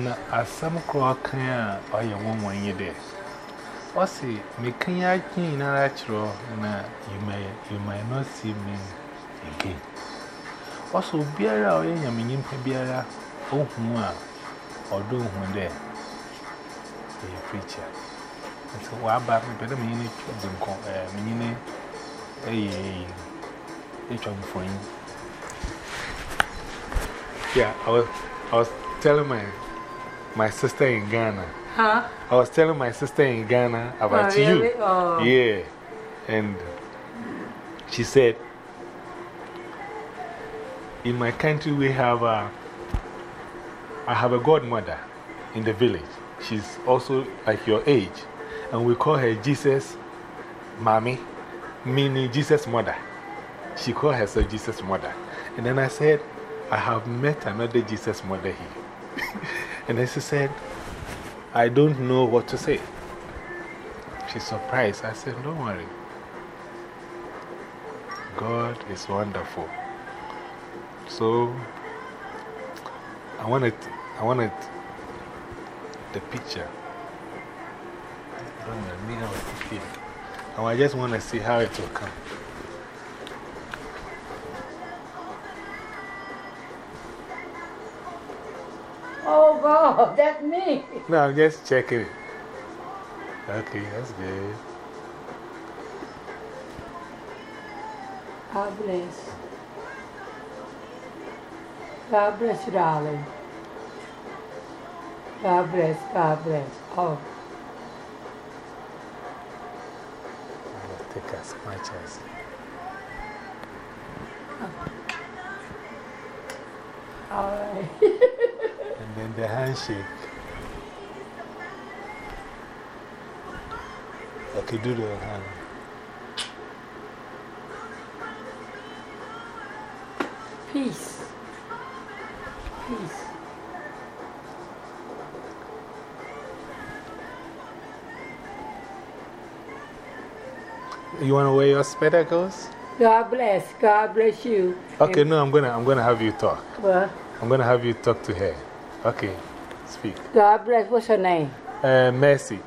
Na asam crow can or your one one year there. Or see, me can ya king natural, na you may, you may not see me again. Also, Biara or any minim Biara, oh, mua, or do one there. A preacher. And so, why back me, but I mean, it meaning a each one for you. Yeah, I was, I was telling my, my sister in Ghana. Huh? I was telling my sister in Ghana about Oh, really? you. Oh. Yeah. And she said, In my country, we have a, I have a godmother in the village. She's also like your age. And we call her Jesus Mommy, meaning Jesus Mother. She called herself Jesus Mother. And then I said, I have met another Jesus Mother here. and then she said, I don't know what to say. She's surprised. I said, Don't worry. God is wonderful. So, I wanted, I wanted the picture. I Don't. And I just want to see how it will come. God, that's me. No, I'm just checking it. Okay, that's good. God bless. God bless you, darling. God bless, God bless. Oh, I will take as much as. all right. And then the handshake. Okay, do the hand. Peace. Peace. You want to wear your spectacles? God bless. God bless you. Okay, no, I'm going to I'm gonna have you talk. Well, I'm going to have you talk to her. Okay, speak. God bless. What's your name? Uh, Mercy.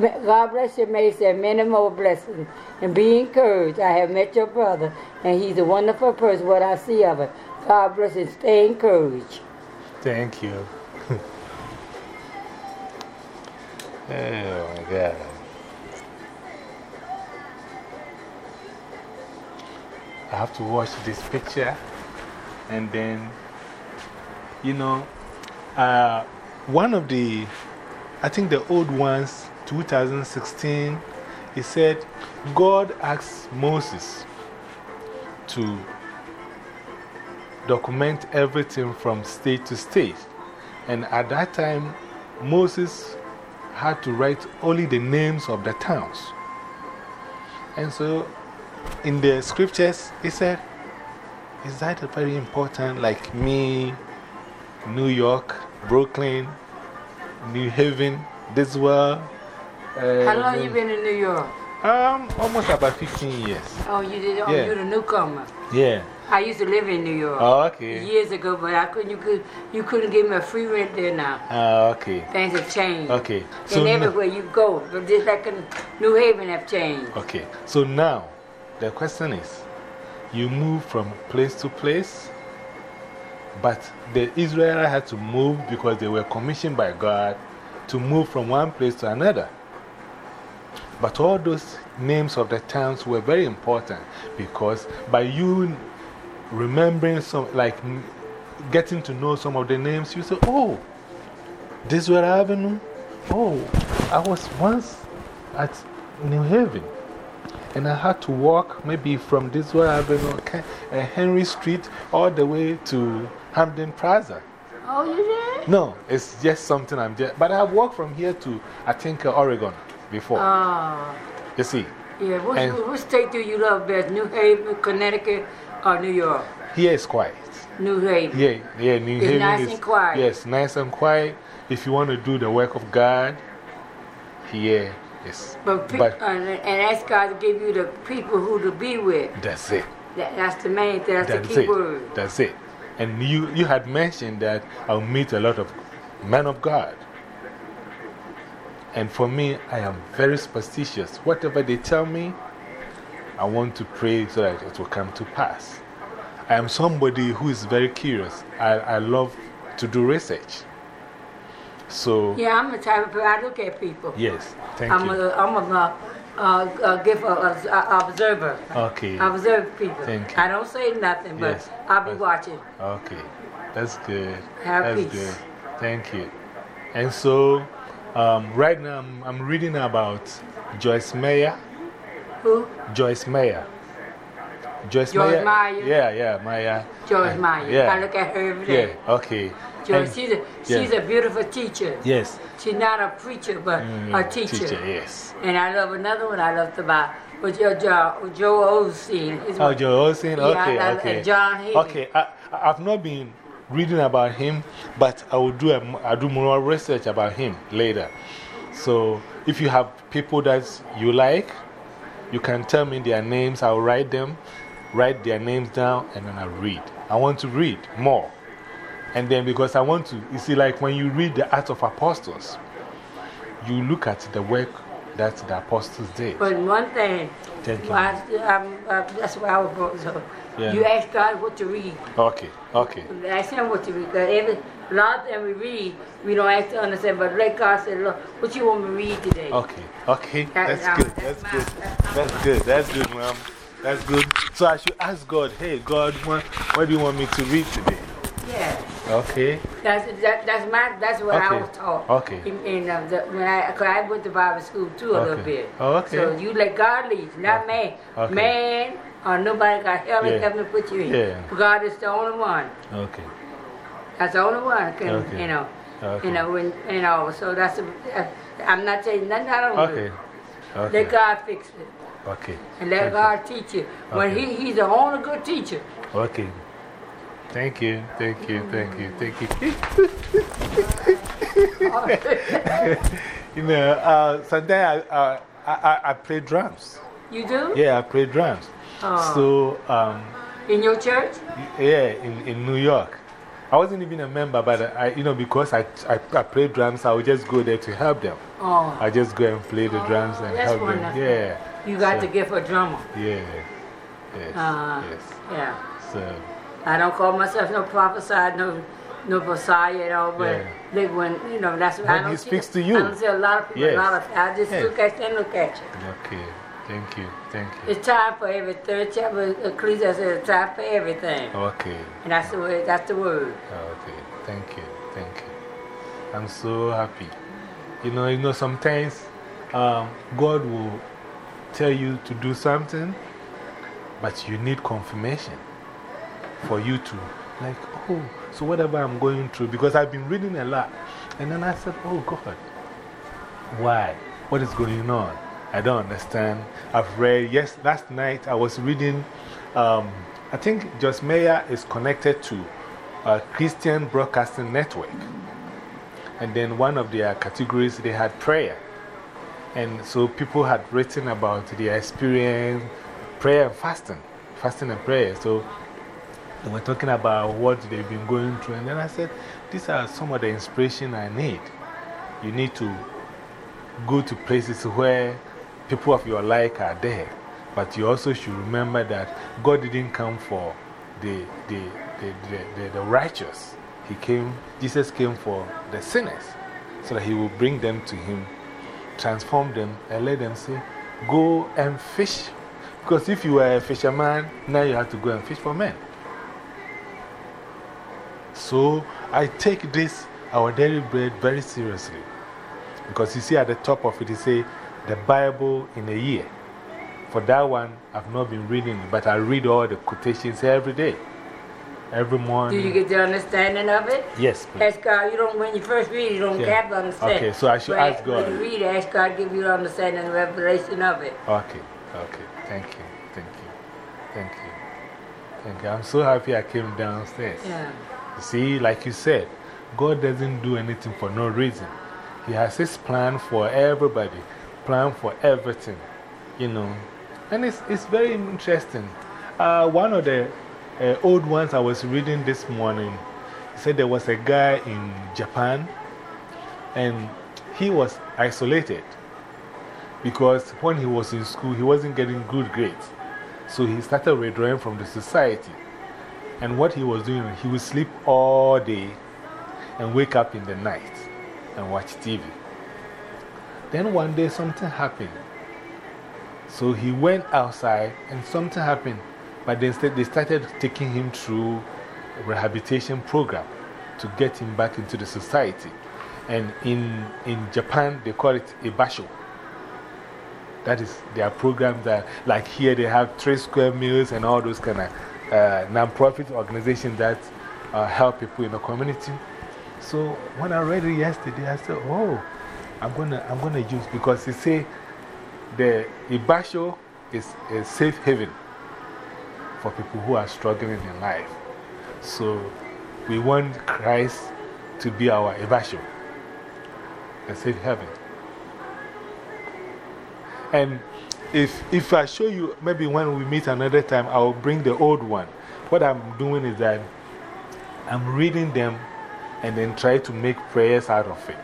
God bless you, Mercy, and many more blessings. And be encouraged. I have met your brother, and he's a wonderful person, what I see of it. God bless and stay encouraged. Thank you. oh my God. I have to watch this picture and then, you know, uh, one of the, I think the old ones, 2016, he said, God asked Moses to document everything from state to state. And at that time, Moses had to write only the names of the towns. And so, in the scriptures, he said, Is that very important? Like me, New York, Brooklyn, New Haven, this world. How long you been in New York? Um, almost about 15 years. Oh, you did. Oh, Yeah. you're the newcomer. Yeah. I used to live in New York Oh, okay. years ago, but I couldn't. You could. You couldn't give me a free rent there now. Ah, okay. Things have changed. Okay. and everywhere you go, but just like in New Haven have changed. Okay, so now the question is you move from place to place, but the Israelites had to move because they were commissioned by God to move from one place to another. But all those names of the towns were very important because by you remembering some, like getting to know some of the names, you say, oh, this where Avenue? Oh, I was once at New Haven. And I had to walk maybe from this way Avenue, Ke- uh, Henry Street, all the way to Hamden Plaza. Oh, you did? No, it's just something I'm just, but I've walked from here to, I think, uh, Oregon before. Oh, you see, yeah. What, And- what state do you love best? New Haven, Connecticut, or New York? here is quiet. New Haven. Yeah, yeah, New It's Haven nice is and quiet. Yes, nice and quiet. If you want to do the work of God, here is. But, But- uh, and ask God to give you the people who to be with. That's it. That, that's the main thing. That's, That's the key it. word. That's it. And you, you had mentioned that I'll meet a lot of men of God. And for me, I am very superstitious. Whatever they tell me, I want to pray so that it will come to pass. I am somebody who is very curious. I, I love to do research. So, Yeah, I'm the type of person, I look at people. yes, thank I'm you. a, I'm a, uh, uh, uh, give a, a, observer. Okay, I observe people. Thank you. I don't say nothing, but Yes. I'll be watching. okay. That's good. Have That's peace. good. Thank you. And so, um, right now I'm, I'm reading about Joyce Meyer. Who? Joyce Meyer. Joyce Joyce Meyer? Yeah, yeah, Meyer. Joyce Uh, Meyer. Yeah. I look at her every day. Yeah, okay. And- she's, a, she's yeah. a beautiful teacher. Yes. She's not a preacher, but Mm, a teacher. teacher. yes. And I love another one I love about with Joe, Joe, Joe Osteen. Oh. Joe Osteen? Yeah, Okay, I- I- okay. and John Hagee. Okay, I, I- I've not been reading about him, but I will do, a, I'll do more research about him later. So if you have people that you like, you can tell me their names, I'll write them, write their names down, and then I'll read. I want to read more. And then because I want to, you see, like when you read the Acts of Apostles, you look at the work that the apostles did. But one thing, Thank you. I, I'm, uh, that's why I was brought. So Yeah. you ask God what to read. Okay, okay. Ask Him what to read. every, a lot of them we read, we don't ask to understand. But let God say, Lord, what you want me to read today? Okay, okay, That- that's um, good, that's that's good, that's that's good, that's good, ma'am. That's good. So I should ask God, hey, God, what, what do you want me to read today? Okay, That's, that, that's, my, that's what I was taught. Okay. In, in, uh, the, when I, cause I went to Bible school too a little Okay. bit. Oh, okay. So you let God lead, not man. Okay. Man or nobody got hell in Yeah. heaven to put you in. Yeah. God is the only one. okay, That's the only one can, Okay. you know. Okay. You know, when, you know, so that's, a, uh, I'm not saying nothing I don't okay, do. okay, Let God fix it. okay, And let Thank you. God teach you. When Okay. he, He's the only good teacher. okay. Thank you, thank you, thank you, thank you. you know, uh, sometimes I, uh, I, I, I play drums. you do? Yeah, I play drums. Oh. So, um, In your church? Yeah, in, in New York. I wasn't even a member, but I, you know, because I, I, I play drums, I would just go there to help them. Oh. I just go and play the drums and that's help them. wonderful. Yeah. You got So- to give a drummer. Yeah. Yes. Uh, yes. Yeah. So, I don't call myself no prophesy, no, no Messiah, you know, but Yeah. they, when, you know, that's what I don't he see- speaks to you. I don't see a lot of people, Yes. a lot of, I just Yes. look at you and look at you. okay. Thank you. Thank you. It's time for every third chapter, Ecclesiastes says it's time for everything. Okay. And that's the word, that's the word. Okay. Thank you. Thank you. I'm so happy. You know, you know, sometimes um, God will tell you to do something, but you need confirmation for you to, like, oh, so whatever I'm going through, because I've been reading a lot. And then I said, oh, God, why? What is going on? I don't understand. I've read, yes, last night I was reading, um, I think Joyce Meyer is connected to a Christian Broadcasting Network. And then one of their categories, they had prayer. And so people had written about their experience, prayer and fasting, fasting and prayer. So they were talking about what they've been going through. And then I said, These are some of the inspiration I need. You need to go to places where people of your like are there. But you also should remember that God didn't come for the, the, the, the, the, the righteous. He came, Jesus came for the sinners so that He will bring them to Him, transform them, and let them say, Go and fish. Because if you were a fisherman, now you have to go and fish for men. So I take this, our daily bread, very seriously. Because you see at the top of it, it says the Bible in a year. For that one, I've not been reading but I read all the quotations every day, every morning. Do you get the understanding of it? Yes, please. Ask God, you don't, when you first read it, you don't Yeah. have the understanding. Okay, so I should But ask God. When you read it, ask God to give you the understanding and revelation of it. Okay, okay. Thank you, thank you, thank you. Thank you. I'm so happy I came downstairs. Yeah. See, like you said, God doesn't do anything for no reason. He has His plan for everybody, plan for everything, you know. And it's, it's very interesting. Uh, one of the uh, old ones I was reading this morning said there was a guy in Japan And he was isolated because when he was in school, he wasn't getting good grades. So he started withdrawing from the society. And what he was doing, he would sleep all day and wake up in the night and watch TV. Then one day something happened. So he went outside and something happened. But they, they started taking him through rehabilitation program to get him back into the society. And in, in Japan, they call it Ibasho. That is their program that, like here, they have three square meals and all those kind of uh, non-profit organizations that uh, help people in the community. So when I read it yesterday, I said, oh, I'm going to I'm gonna use because they say the Ibasho is a safe haven for people who are struggling in life. So we want Christ to be our Ibasho, a safe haven. And if, if I show you, maybe when we meet another time, I'll bring the old one. What I'm doing is that I'm reading them and then try to make prayers out of it.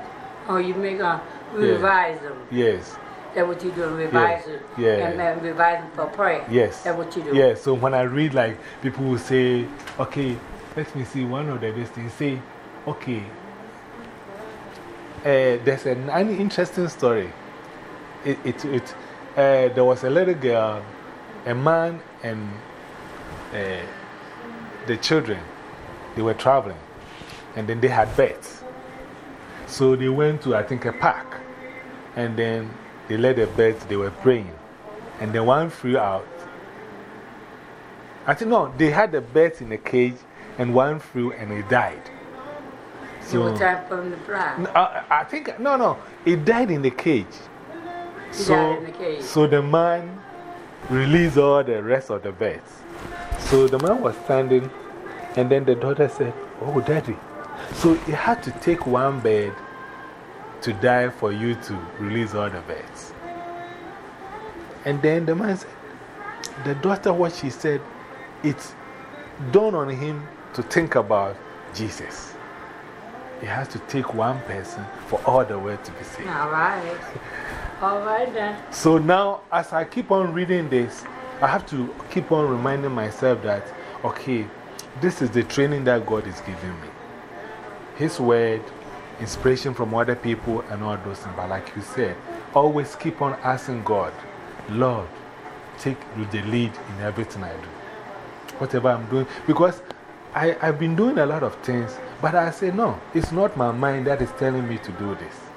Oh, you make a, revise them. Yes. That's what you do, revise it. Yeah. And, and revise them for prayer. Yes. That's what you do. Yeah, so when I read, like, people will say, okay, let me see one of the best things. Say, okay, uh, there's an, an interesting story. It, it, it, uh, there was a little girl, a man, and uh, the children. They were traveling, and then they had beds. So they went to, I think, a park, and then they let the beds, they were praying. And then one flew out. I think, no, they had the beds in a cage, and one flew and it died. So, it was time for to fly? I, I think, no, no, it died in the cage. So, the. So the man released all the rest of the birds. So the man was standing, and then the daughter said, Oh, daddy. So it had to take one bird to die for you to release all the birds. And then the man said, the daughter, what she said, it dawned on him to think about Jesus. It has to take one person for all the world to be saved. All right. All right then. So now, as I keep on reading this, I have to keep on reminding myself that, okay, this is the training that God is giving me. His word, inspiration from other people, and all those things. But like you said, always keep on asking God, Lord, take the lead in everything I do. Whatever I'm doing. Because I, I've been doing a lot of things, but I say, no, it's not my mind that is telling me to do this.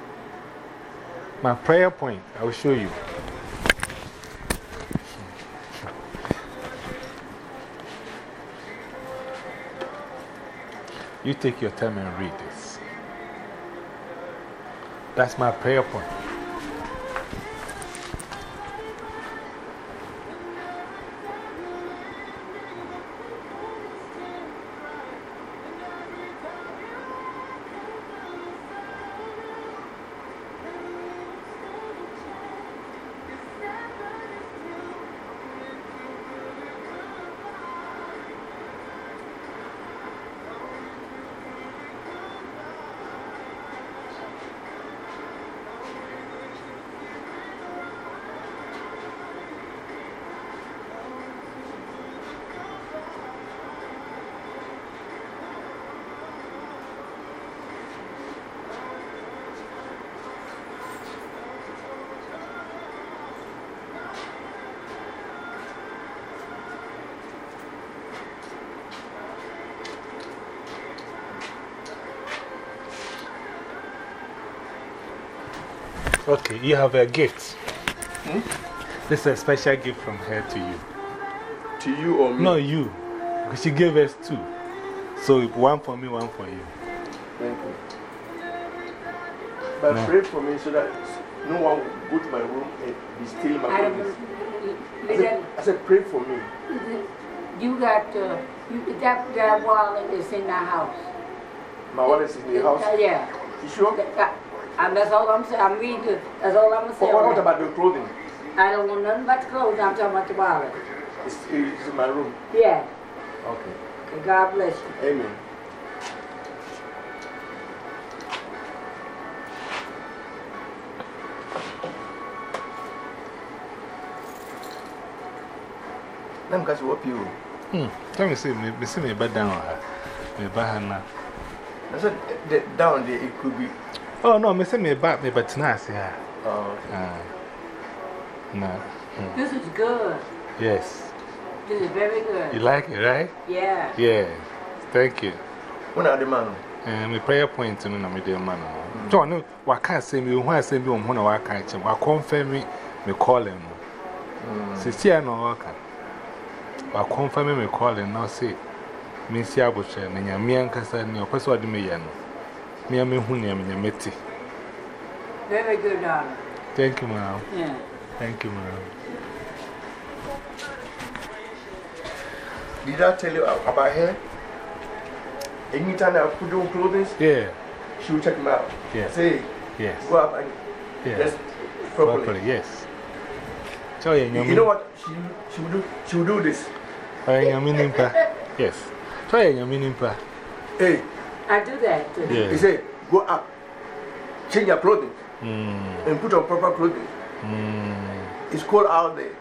My prayer point, I will show you. You take your time and read this. That's my prayer point. Okay, you have a gift. Hmm? This is a special gift from her to you. To you or me? No, you. Because she gave us two. So one for me, one for you. Thank you. But no. pray for me so that no one will go to my room and be stealing my goodness. I, said, I said, pray for me. You got uh, you, that, that wallet is in the house. My wallet is in the house? Uh, yeah. You sure? That, and that's all I'm saying. I'm reading it. That's all I'm saying. But what about the clothing? I don't want nothing but clothes. I'm talking about the wallet. It's, it's in my room? Yeah. Okay. okay. God bless you. Amen. Let me catch you up. You. Hmm. Let me see. Me see uh, me back down. Me back down. I said eh, down there. It could be. Oh, no, me say me back, me but nice, yeah. Oh, Uh, no. Hmm. This is good. Yes. This is very good. You like it, right? Yeah. Yeah. Thank you. when are the man? And my prayer point, no, me dear man. John, what can't say me, why say me kind of, I confirm me, me call him. Sisi I know. I confirm me call him now say, me see Abucha, and your me and Cassa, and your person of the me. Me and me who near me, meti. Very good, darling. Thank you, ma'am. Yeah. Thank you, ma'am. Did I tell you about her? Anytime I put on clothes, Yeah, she will check them out. Yeah. Say, yes. go up and Yeah. dress properly. Properly, yes. So, yeah, You know what? She, she, will do, she will do this. Yes. So, yeah, your meaning, pa. Hey, I do that too. he Yeah. said, go up, change your clothing, Mm, and put on proper clothing. mm. It's cold out there.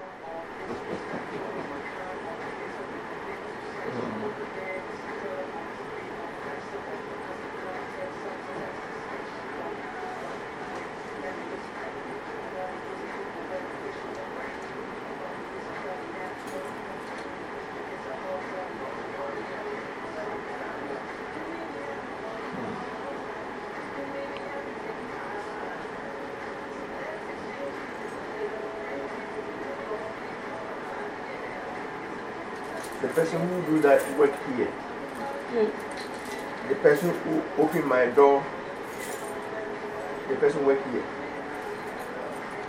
The person who do that work here. Hmm. The person who open my door, the person work here.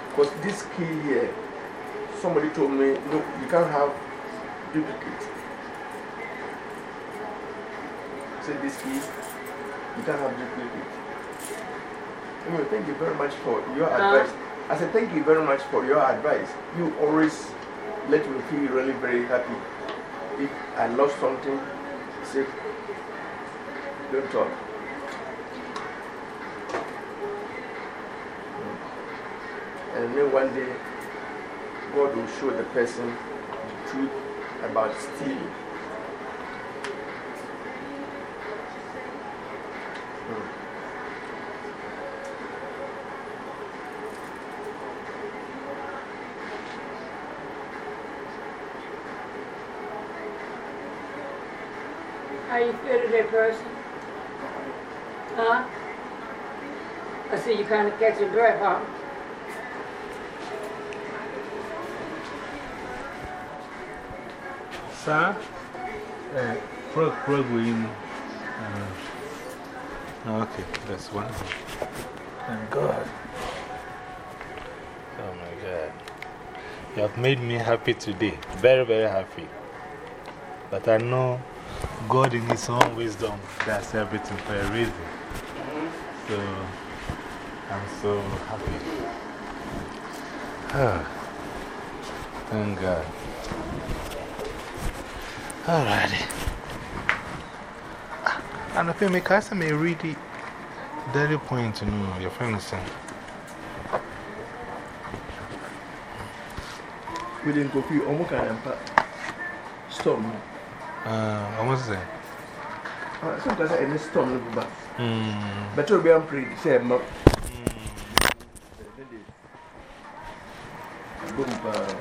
Because this key here, somebody told me, no, you can't have duplicate. Say this key, you can't have duplicate. Anyway, thank you very much for your uh-huh. advice. I said, thank you very much for your advice. You always let me feel really very happy. If I lost something, say, don't talk. And then one day, God will show the person the truth about stealing. How you feel today, person? Huh? I see you kind of catch catching breath, huh? Sir, plug, plug in. Okay, that's wonderful. Thank God. Oh my God. You have made me happy today. Very, very happy. But I know God, in His own wisdom, does everything for a reason. So I'm so happy. Ah, thank God. Alrighty. And I think because I may read it, daily point to know your friends saying. We didn't go through almost kind of storm. Uh, almost there. Sometimes I storm, but Hmm. but you'll be unprayed. Say, Boom, uh,